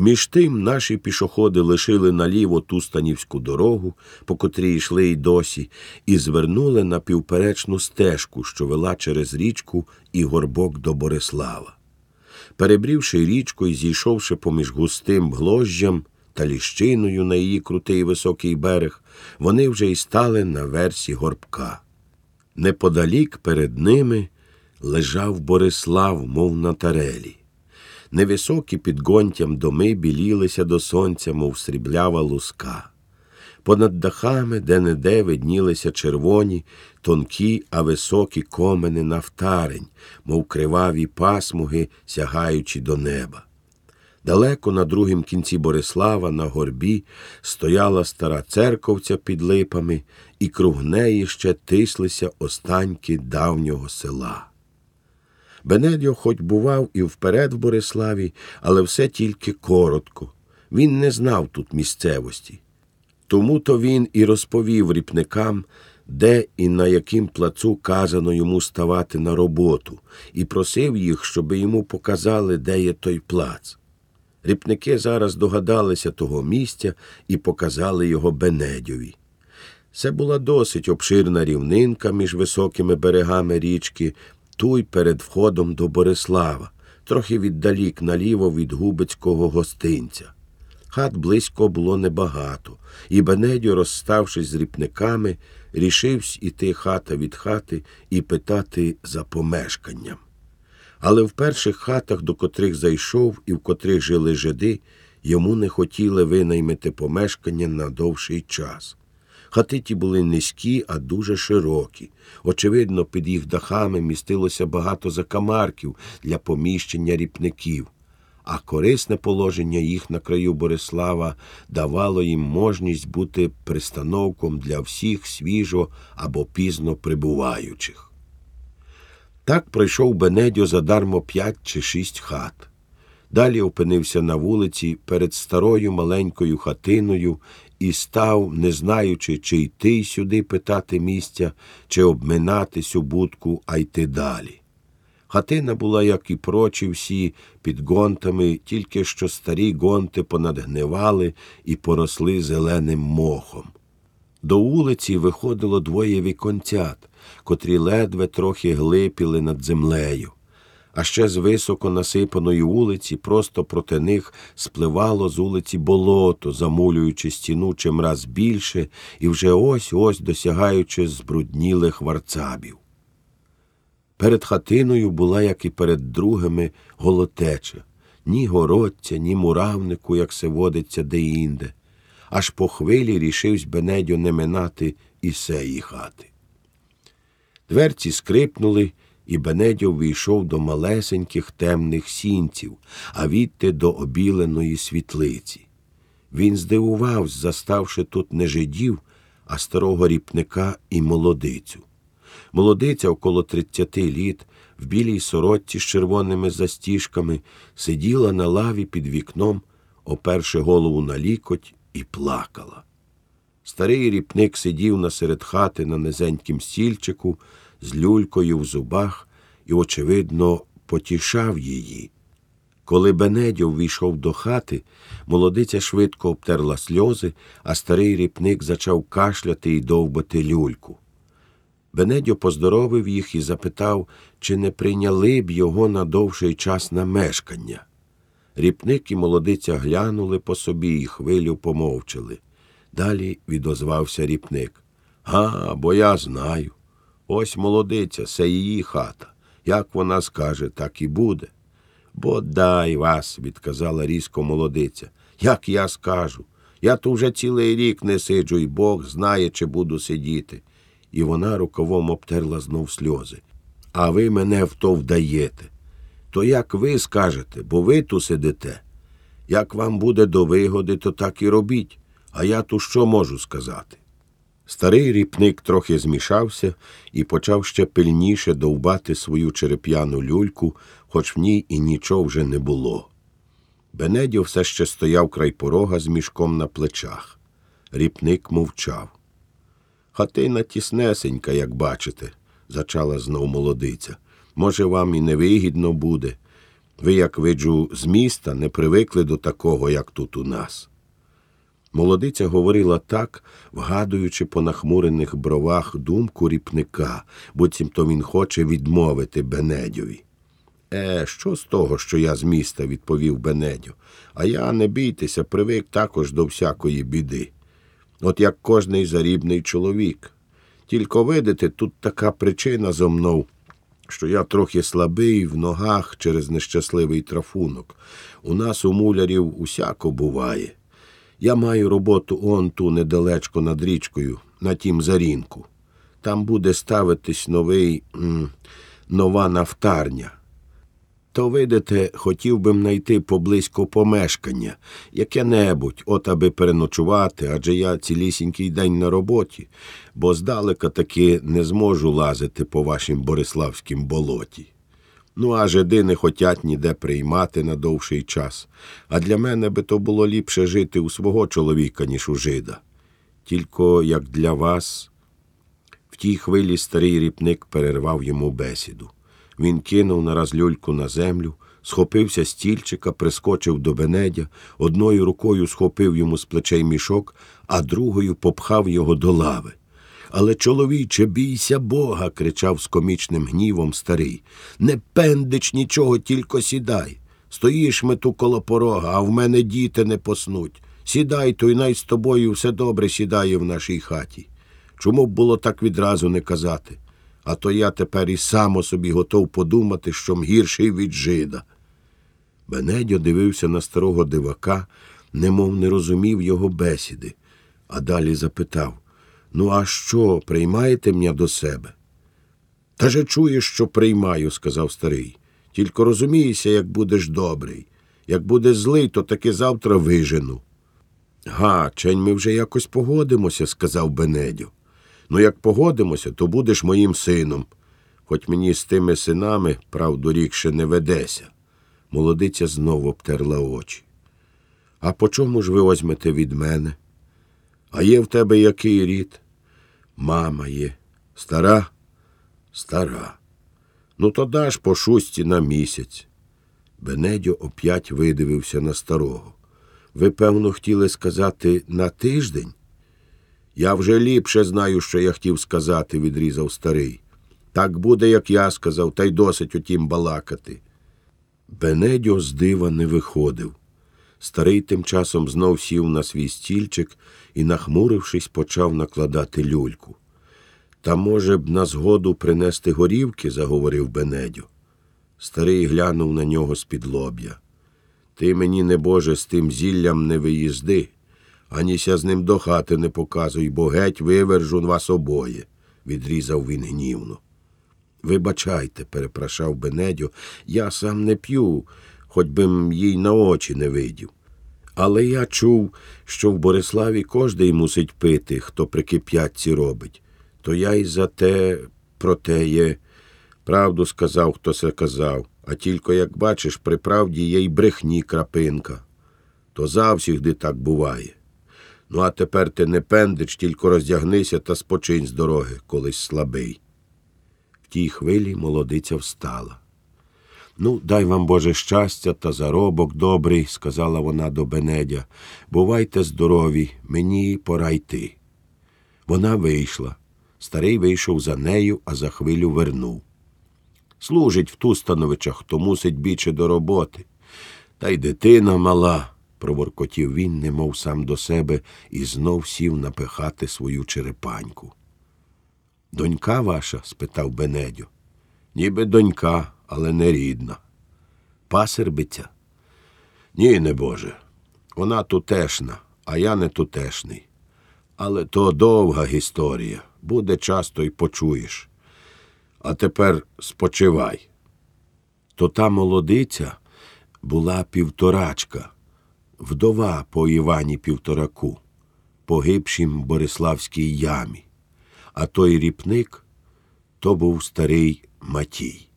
Між тим наші пішоходи лишили наліво Тустанівську дорогу, по котрій йшли й досі, і звернули на півперечну стежку, що вела через річку і горбок до Борислава. Перебрівши річку і зійшовши поміж густим гложжям та ліщиною на її крутий високий берег, вони вже й стали на версі горбка. Неподалік перед ними лежав Борислав, мов на тарелі. Невисокі під гонтям доми білілися до сонця, мов сріблява луска. Понад дахами де-не-де виднілися червоні, тонкі, а високі комини нафтарень, мов криваві пасмуги, сягаючи до неба. Далеко на другім кінці Борислава на горбі стояла стара церковця під липами, і круг неї ще тислися останьки давнього села. Бенедьо хоч бував і вперед в Бориславі, але все тільки коротко. Він не знав тут місцевості. Тому то він і розповів ріпникам, де і на яким плацу казано йому ставати на роботу, і просив їх, щоби йому показали, де є той плац. Ріпники зараз догадалися того місця і показали його Бенедьові. Це була досить обширна рівнинка між високими берегами річки, туй перед входом до Борислава, трохи віддалік наліво від губицького гостинця. Хат близько було небагато, і Бенедьо, розставшись з ріпниками, рішився іти хата від хати і питати за помешканням. Але в перших хатах, до котрих зайшов і в котрих жили жиди, йому не хотіли винаймити помешкання на довший час. Хати ті були низькі, а дуже широкі. Очевидно, під їх дахами містилося багато закамарків для поміщення ріпників, а корисне положення їх на краю Борислава давало їм можність бути пристановком для всіх свіжо або пізно прибуваючих. Так пройшов Бенедьо задармо п'ять чи шість хат. Далі опинився на вулиці перед старою маленькою хатиною і став, не знаючи, чи йти сюди питати місця, чи обминати сю будку, а йти далі. Хатина була, як і прочі всі, під гонтами, тільки що старі гонти понадгнивали і поросли зеленим мохом. До вулиці виходило двоє віконцят, котрі ледве трохи глипіли над землею а ще з високо насипаної вулиці просто проти них спливало з вулиці болото, замулюючи стіну чимраз більше і вже ось ось досягаючи збруднілих варцабів. Перед хатиною була, як і перед другими, голотеча, ні городця, ні муравнику, як се водиться деінде. Аж по хвилі рішивсь Бенедьо не минати і сеї хати. Дверці скрипнули, і Бенедьо війшов до малесеньких темних сінців, а відти до обіленої світлиці. Він здивувався, заставши тут не жидів, а старого ріпника і молодицю. Молодиця около тридцяти літ, в білій сорочці з червоними застіжками, сиділа на лаві під вікном, оперши голову на лікоть, і плакала. Старий ріпник сидів насеред хати на низенькім стільчику, з люлькою в зубах і, очевидно, потішав її. Коли Бенедьо ввійшов до хати, молодиця швидко обтерла сльози, а старий ріпник зачав кашляти і довбати люльку. Бенедьо поздоровив їх і запитав, чи не прийняли б його на довший час на мешкання. Ріпник і молодиця глянули по собі і хвилю помовчали. Далі відозвався ріпник. А, бо я знаю. Ось молодиця, це її хата. Як вона скаже, так і буде. Бодай вас, відказала різко молодиця. Як я скажу. Я тут вже цілий рік не сиджу, і Бог знає, чи буду сидіти. І вона рукавом обтерла знов сльози. А ви мене в то вдаєте. То як ви скажете, бо ви тут сидите? Як вам буде до вигоди, то так і робіть. А я тут що можу сказати? Старий ріпник трохи змішався і почав ще пильніше довбати свою череп'яну люльку, хоч в ній і нічого вже не було. Бенедьо все ще стояв край порога з мішком на плечах. Ріпник мовчав. Хатина тіснесенька, як бачите, зачала знов молодиця. Може, вам і невигідно буде. Ви, як виджу, з міста не привикли до такого, як тут у нас. Молодиця говорила так, вгадуючи по нахмурених бровах думку ріпника, буцімто він хоче відмовити Бенедьові. Е, що з того, що я з міста, відповів Бенедьо, а я, не бійтеся, привик також до всякої біди. От як кожний зарібний чоловік. Тільки видите, тут така причина зо мною, що я трохи слабий в ногах через нещасливий трафунок. У нас у мулярів усяко буває. Я маю роботу он ту недалечко над річкою, на тім зарінку. Там буде ставитись новий м, нова нафтарня. То, видите, хотів би знайти поблизько помешкання, яке-небудь, от аби переночувати, адже я цілісінький день на роботі, бо здалека таки не зможу лазити по вашім бориславськім болоті. Ну, а жиди не хотять ніде приймати на довший час. А для мене би то було ліпше жити у свого чоловіка, ніж у жида. Тільки як для вас. В тій хвилі старий ріпник перервав йому бесіду. Він кинув нараз люльку на землю, схопився стільчика, прискочив до бенедя, одною рукою схопив йому з плечей мішок, а другою попхав його до лави. Але, чоловіче, бійся Бога, кричав з комічним гнівом старий. Не пендич нічого, тільки сідай. Стоїш ми ту коло порога, а в мене діти не поснуть. Сідай, то й най з тобою все добре сідає в нашій хаті. Чому б було так відразу не казати? А то я тепер і сам собі готов подумати, що м гірший від жида. Бенедьо дивився на старого дивака, немов не розумів його бесіди, а далі запитав Ну, а що, приймаєте мене до себе? Та же чуєш, що приймаю, сказав старий. Тільки розумієшся, як будеш добрий. Як будеш злий, то таки завтра вижену. Га, чень ми вже якось погодимося, сказав Бенедьо. Ну, як погодимося, то будеш моїм сином. Хоч мені з тими синами, правду рік ще не ведеся. Молодиця знову обтерла очі. А по чому ж ви возьмете від мене? А є в тебе який рід? Мама є. Стара? Стара. Ну, то даш по шусті на місяць. Бенедьо оп'ять видивився на старого. Ви, певно, хотіли сказати на тиждень? Я вже ліпше знаю, що я хотів сказати, відрізав старий. Так буде, як я сказав, та й досить утім балакати. Бенедьо з дива не виходив. Старий тим часом знов сів на свій стільчик і, нахмурившись, почав накладати люльку. Та, може б, на згоду принести горівки, заговорив Бенедьо. Старий глянув на нього з-під лоб'я. Ти мені, небоже, з тим зіллям не виїзди, аніся з ним до хати не показуй, бо геть вивержу вас обоє, відрізав він гнівно. Вибачайте, перепрошав Бенедьо, я сам не п'ю, хоч би м їй на очі не видів. Але я чув, що в Бориславі кожний мусить пити, хто при кип'ятці робить. То я й за те про те є. Правду сказав, хто се казав, а тільки, як бачиш, при правді є й брехні крапинка. То завсігди так буває. Ну, а тепер ти не пендич, тільки роздягнися та спочинь з дороги, колись слабий. В тій хвилі молодиця встала. Ну, дай вам Боже щастя та заробок добрий, сказала вона до Бенедя. Бувайте здорові, мені пора йти. Вона вийшла. Старий вийшов за нею, а за хвилю вернув. Служить в Тустановичах, то мусить більше до роботи. Та й дитина мала, проворкотів він, немов сам до себе, і знов сів напихати свою черепаньку. Донька ваша? спитав Бенедьо. Ніби донька, але не рідна. Пасербиця? Ні, не Боже. Вона тутешна, а я не тутешний. Але то довга історія. Буде часто й почуєш. А тепер спочивай. То та молодиця була півторачка, вдова по Івані Півтораку, погибшім Бориславській ямі, а той ріпник то був старий Матій.